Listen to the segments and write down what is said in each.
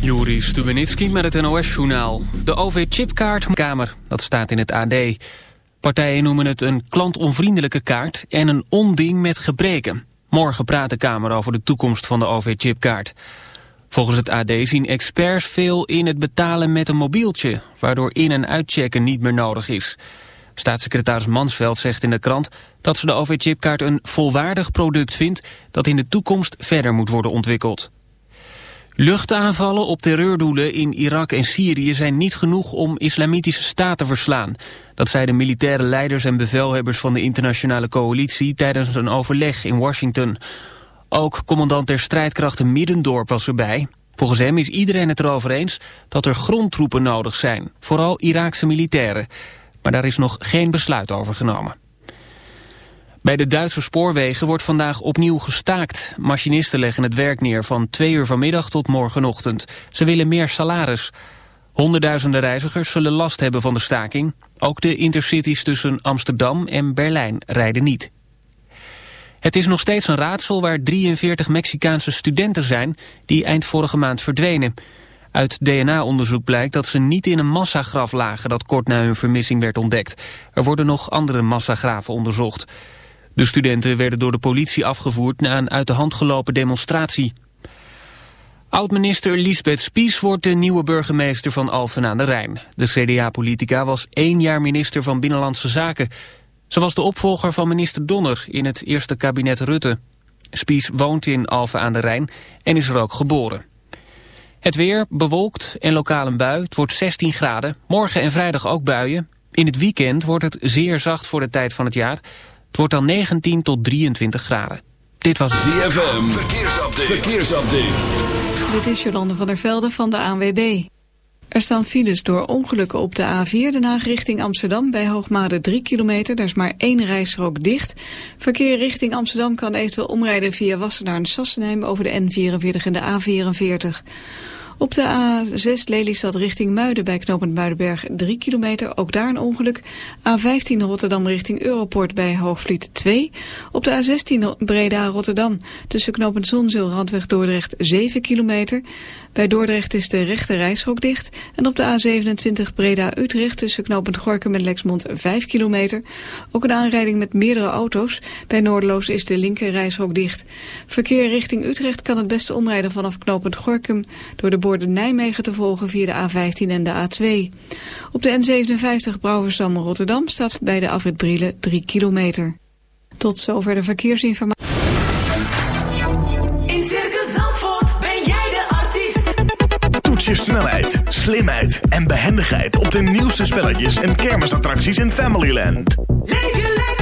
Juri Stubenitski met het NOS-journaal. De OV-chipkaart Kamer, dat staat in het AD. Partijen noemen het een klantonvriendelijke kaart en een onding met gebreken. Morgen praat de Kamer over de toekomst van de OV-chipkaart. Volgens het AD zien experts veel in het betalen met een mobieltje... waardoor in- en uitchecken niet meer nodig is. Staatssecretaris Mansveld zegt in de krant dat ze de OV-chipkaart een volwaardig product vindt... dat in de toekomst verder moet worden ontwikkeld. Luchtaanvallen op terreurdoelen in Irak en Syrië zijn niet genoeg om islamitische staat te verslaan. Dat zeiden militaire leiders en bevelhebbers van de internationale coalitie tijdens een overleg in Washington. Ook commandant der strijdkrachten Middendorp was erbij. Volgens hem is iedereen het erover eens dat er grondtroepen nodig zijn, vooral Iraakse militairen. Maar daar is nog geen besluit over genomen. Bij de Duitse spoorwegen wordt vandaag opnieuw gestaakt. Machinisten leggen het werk neer van twee uur vanmiddag tot morgenochtend. Ze willen meer salaris. Honderdduizenden reizigers zullen last hebben van de staking. Ook de intercities tussen Amsterdam en Berlijn rijden niet. Het is nog steeds een raadsel waar 43 Mexicaanse studenten zijn... die eind vorige maand verdwenen. Uit DNA-onderzoek blijkt dat ze niet in een massagraf lagen... dat kort na hun vermissing werd ontdekt. Er worden nog andere massagraven onderzocht. De studenten werden door de politie afgevoerd na een uit de hand gelopen demonstratie. Oud-minister Lisbeth Spies wordt de nieuwe burgemeester van Alphen aan de Rijn. De CDA-politica was één jaar minister van Binnenlandse Zaken. Ze was de opvolger van minister Donner in het eerste kabinet Rutte. Spies woont in Alphen aan de Rijn en is er ook geboren. Het weer bewolkt en lokaal een bui. Het wordt 16 graden. Morgen en vrijdag ook buien. In het weekend wordt het zeer zacht voor de tijd van het jaar. Het wordt dan 19 tot 23 graden. Dit was ZFM. Verkeersupdate. Verkeersupdate. Dit is Jolande van der Velde van de ANWB. Er staan files door ongelukken op de A4 Den Haag richting Amsterdam. Bij Hoogmade 3 kilometer, daar is maar één rijstrook dicht. Verkeer richting Amsterdam kan eventueel omrijden via Wassenaar en Sassenheim... over de N44 en de A44. Op de A6 Lelystad richting Muiden bij knooppunt Muidenberg 3 kilometer. Ook daar een ongeluk. A15 Rotterdam richting Europort bij Hoogvliet 2. Op de A16 Breda Rotterdam tussen knooppunt Zonzeel Randweg Dordrecht 7 kilometer. Bij Dordrecht is de rechte reishok dicht. En op de A27 Breda-Utrecht tussen knooppunt Gorkum en Lexmond 5 kilometer. Ook een aanrijding met meerdere auto's. Bij Noordeloos is de linker reishok dicht. Verkeer richting Utrecht kan het beste omrijden vanaf knooppunt Gorkum... door de borden Nijmegen te volgen via de A15 en de A2. Op de N57 Brouwersdam-Rotterdam staat bij de afrit Brielen 3 kilometer. Tot zover de verkeersinformatie. je snelheid, slimheid en behendigheid op de nieuwste spelletjes en kermisattracties in Familyland. Leef je lekker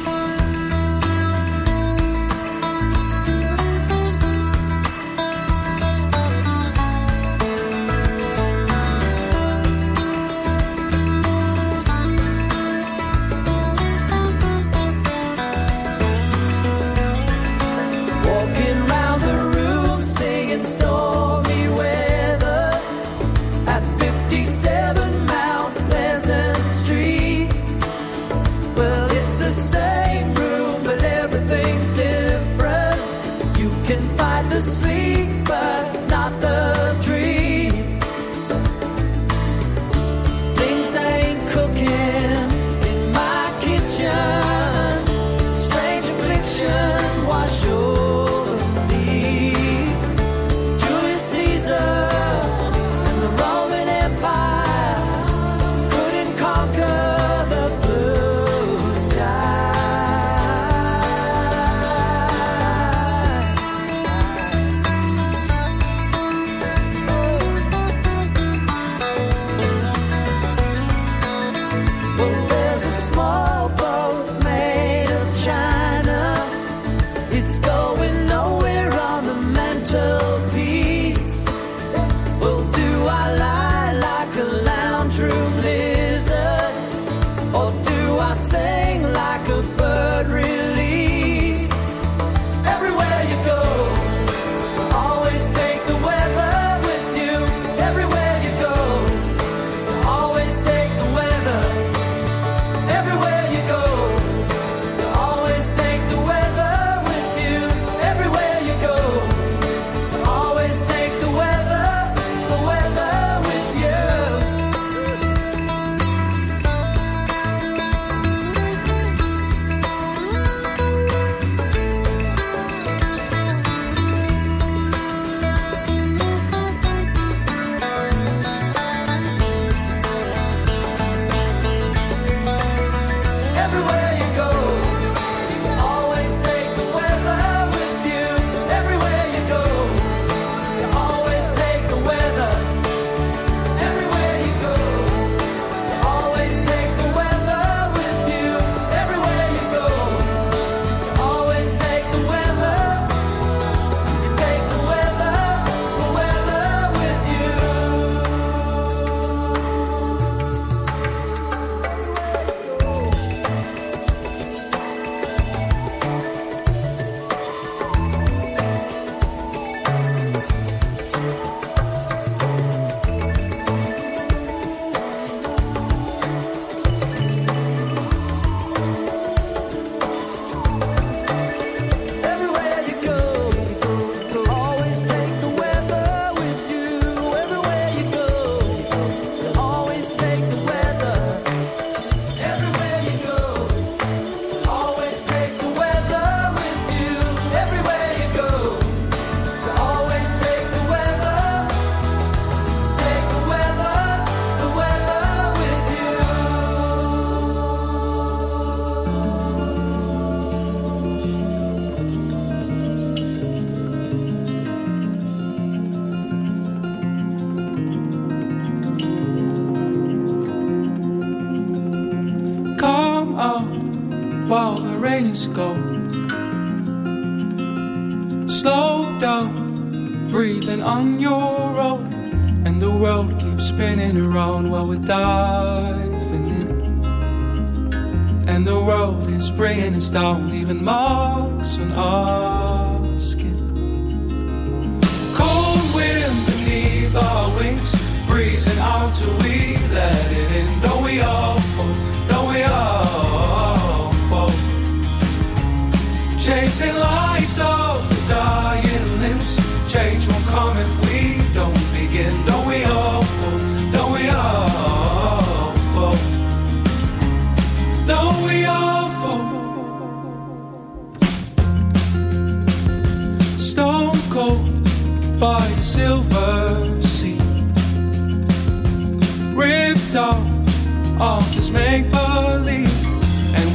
spinning around while we're diving in. And the world is spraying us down, leaving marks on our skin. Cold wind beneath our wings, breezing out till we let it in. Don't we all fall? Don't we all fall? Chasing lights off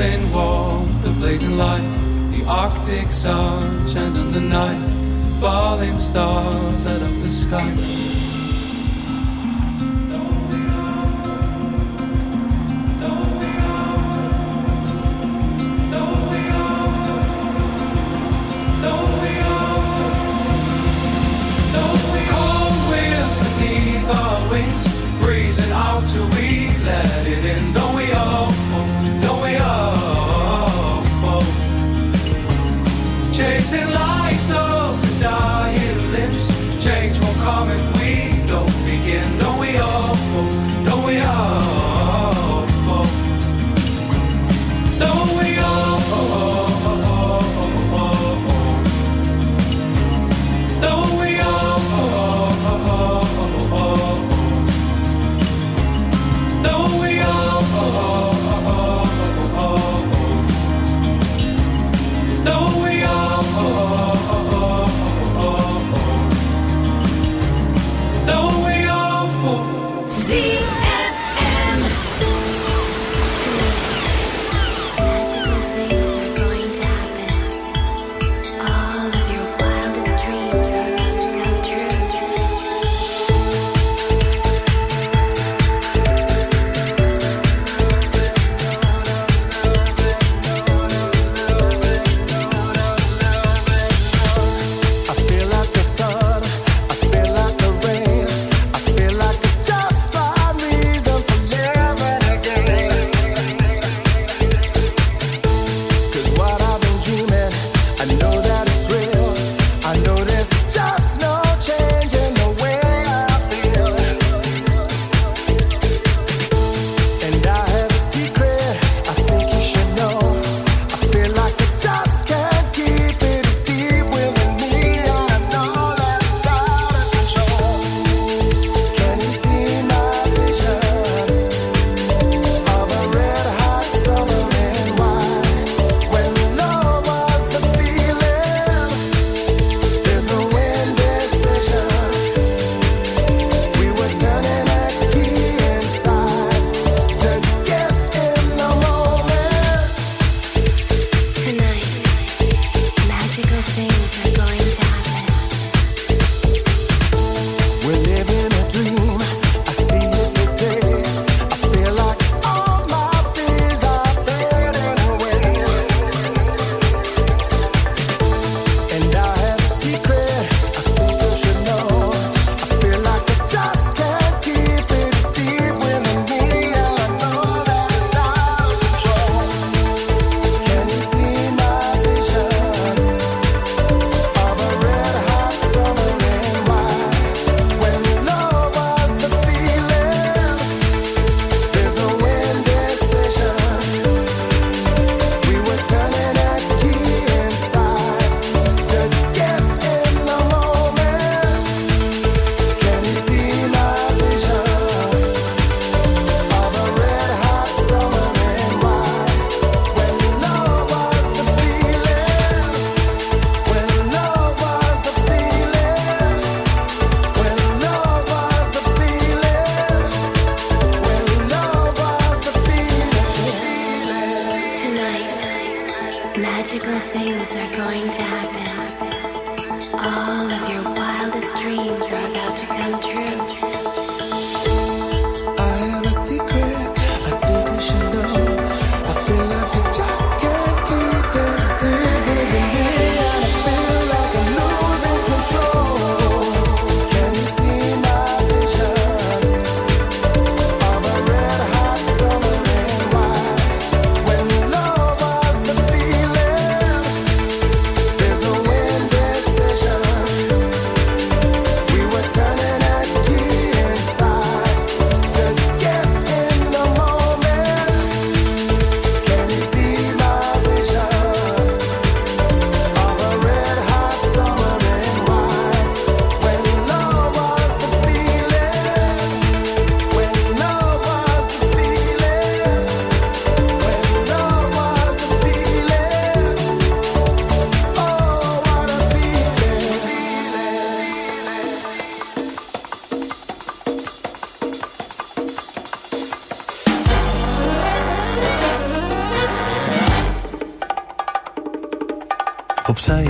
Brooklyn wall, the blazing light, the Arctic sun, and the night, falling stars out of the sky.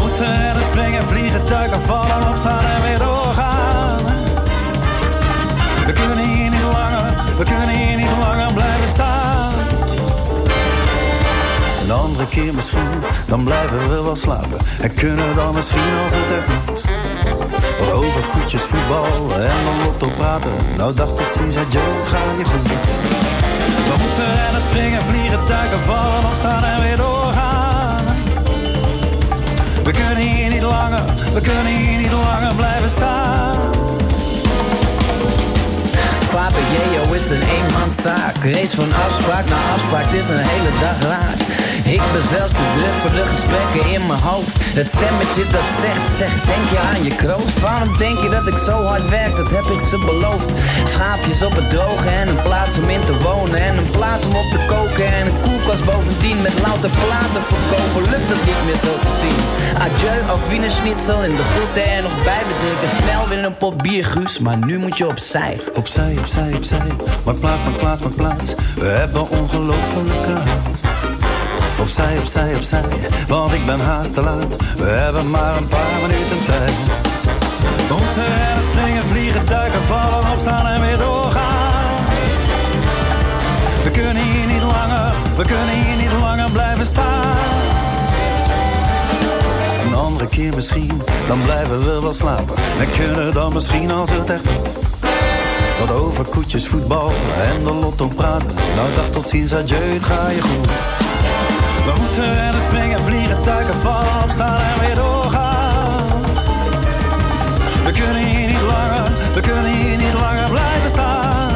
Moeten rennen, springen, vliegen, duiken, vallen, opstaan en weer doorgaan. We kunnen hier niet langer, we kunnen hier niet langer blijven staan. Een andere keer misschien, dan blijven we wel slapen. En kunnen dan misschien als het echt moet. Wat over koetjes, voetbal en de lotto praten. Nou dag tot ziens, adieu, het gaat je goed. We moeten rennen, springen, vliegen, duiken, vallen, opstaan en weer doorgaan. We kunnen hier niet langer, we kunnen hier niet langer blijven staan. Jeo is een eenmanszaak. Race van afspraak naar afspraak, het is een hele dag raak. Ik ben zelfs te druk voor de gesprekken in mijn hoofd. Het stemmetje dat zegt, zegt, denk je aan je kroost? Waarom denk je dat ik zo hard werk, dat heb ik ze beloofd. Schaapjes op het droge en een plaats om in te wonen. En een plaat om op te koken en een koelkast bovendien. Met louter platen verkopen, Auf Wiener Schnitzel in de groeten en nog bijbedrukken. Snel weer een pot bier, Guus, maar nu moet je opzij. Opzij, opzij, opzij, maak plaats, maak plaats, maak plaats. We hebben ongelofelijke haast. Opzij, opzij, opzij, want ik ben haast te laat. We hebben maar een paar minuten tijd. We moeten rennen, springen, vliegen, duiken, vallen, opstaan en weer doorgaan. We kunnen hier niet langer, we kunnen hier niet langer blijven staan. Een keer misschien, dan blijven we wel slapen. En kunnen dan misschien als het echt. Wat over koetjes, voetbal en de lotto praten. Nou dag tot ziens, adieu, het ga je goed. We moeten rennen, springen, vliegen, duiken, vallen, opstaan en weer doorgaan. We kunnen hier niet langer, we kunnen hier niet langer blijven staan.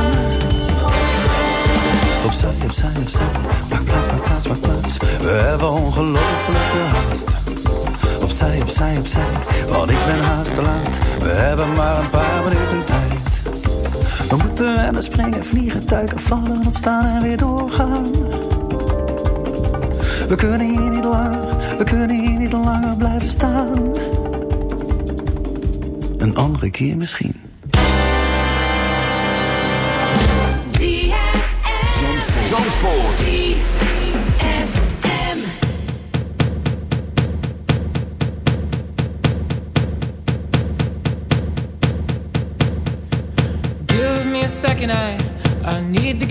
Opzij, opzij, opzij, maak plaats, maak plaats, maak plaats. We hebben ongelofelijke haast. Opzij, opzij, opzij, want ik ben haast te laat. We hebben maar een paar minuten tijd. We moeten rennen, springen, vliegen, duiken, vallen, opstaan en weer doorgaan. We kunnen hier niet langer, we kunnen hier niet langer blijven staan. Een andere keer misschien.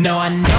No, I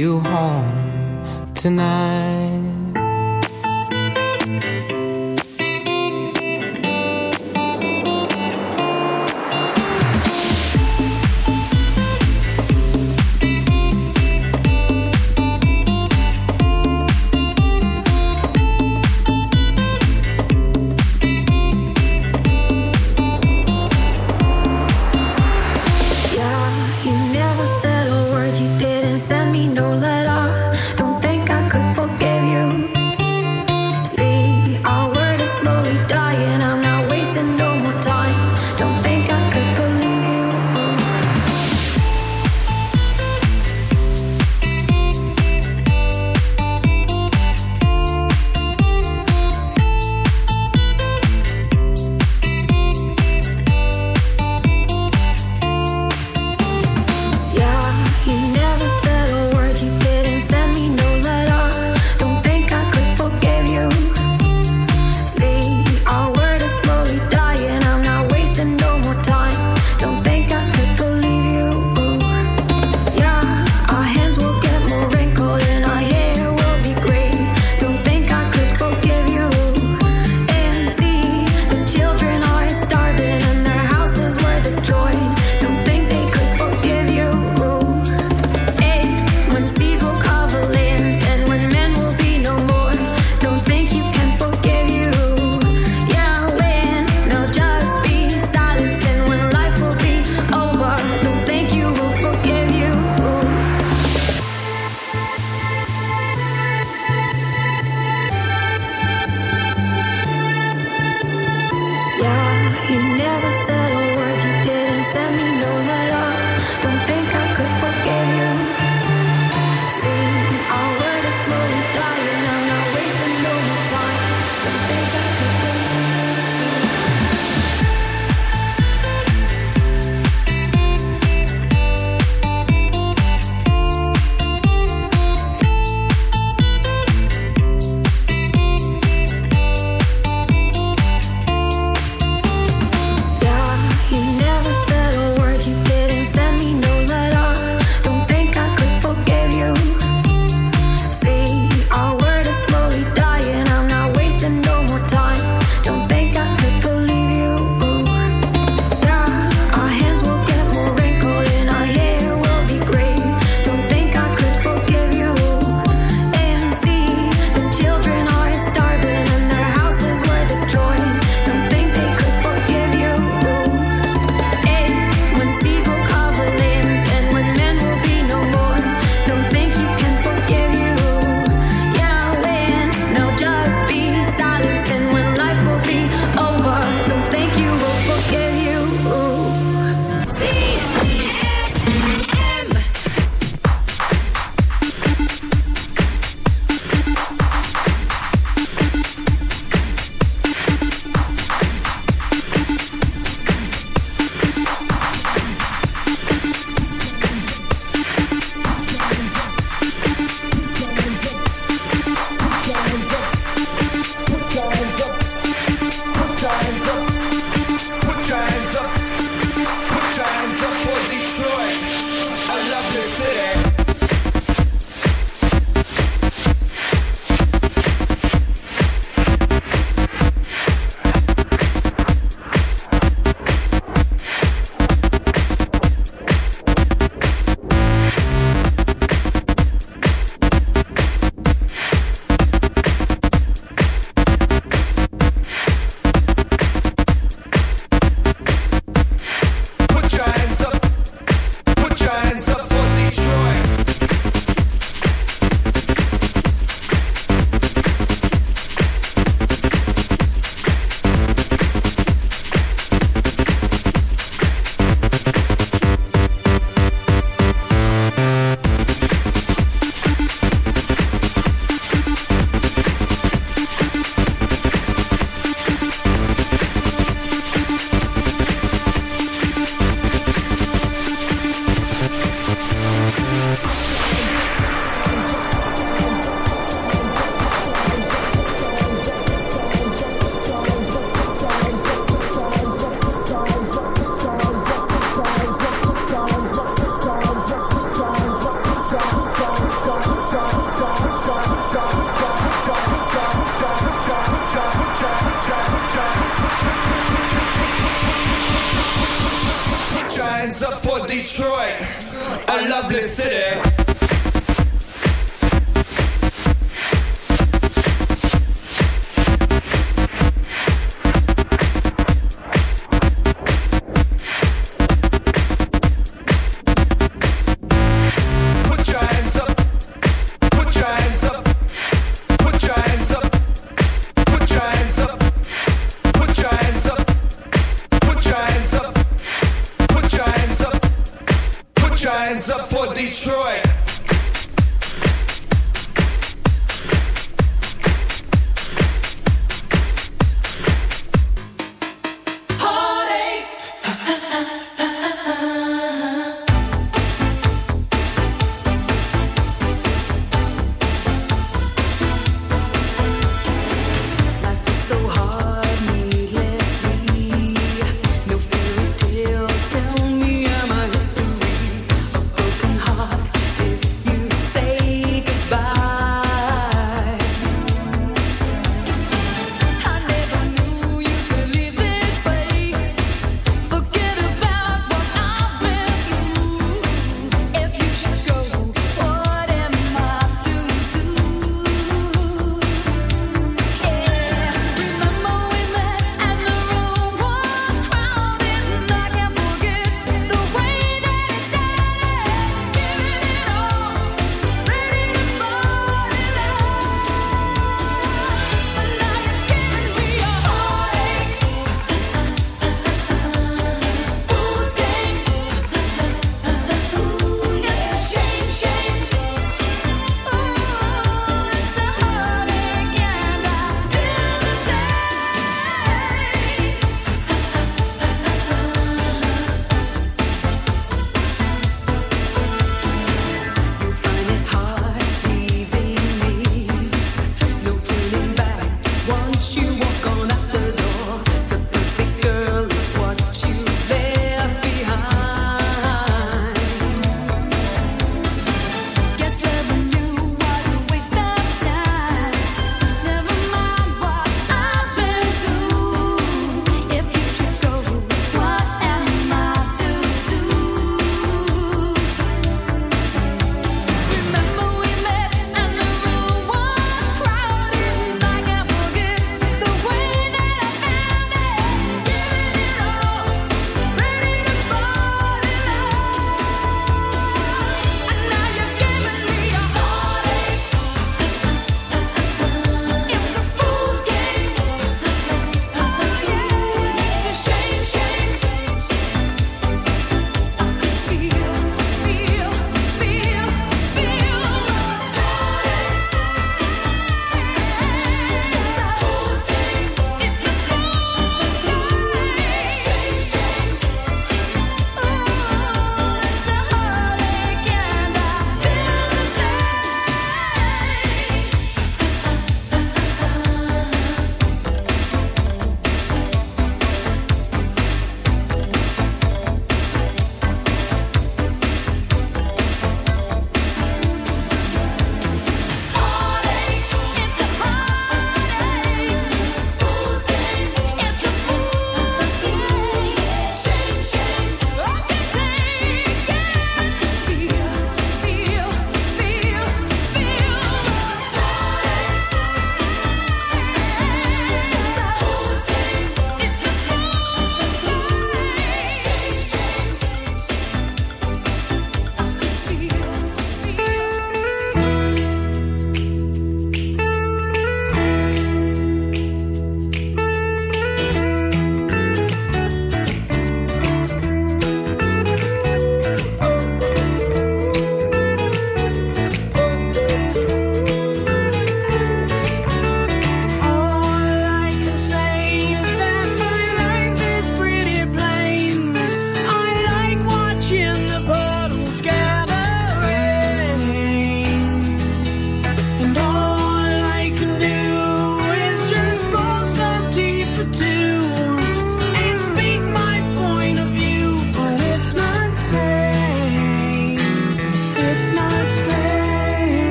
you home tonight.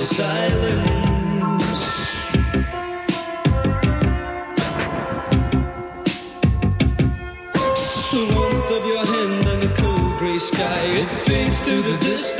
to silence. The warmth of your hand and the cold gray sky, it fades to the distance.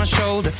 my shoulder.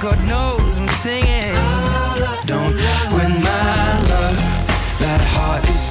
God knows I'm singing. Don't win my love. That heart is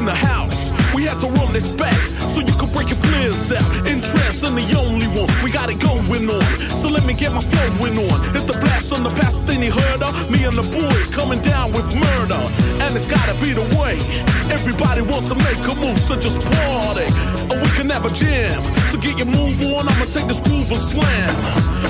in the house. We had to run this back so you can break your flares out. Interest, I'm the only one. We got it going on. So let me get my flowing on. Hit the blast on the past, then he heard her. Me and the boys coming down with murder. And it's gotta be the way. Everybody wants to make a move, so just party. Or we can have a jam. So get your move on, I'ma take this groove and slam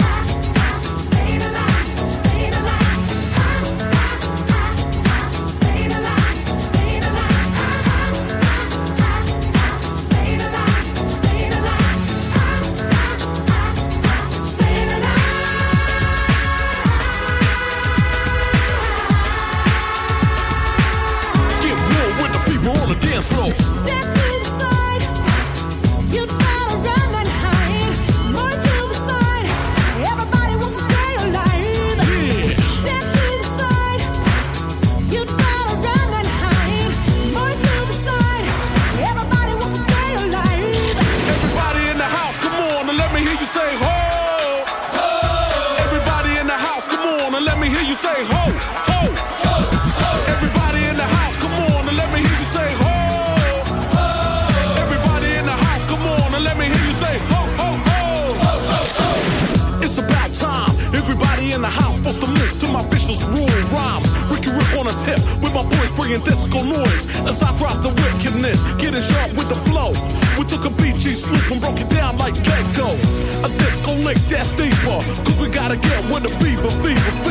gotta get with the fever, fever, fever.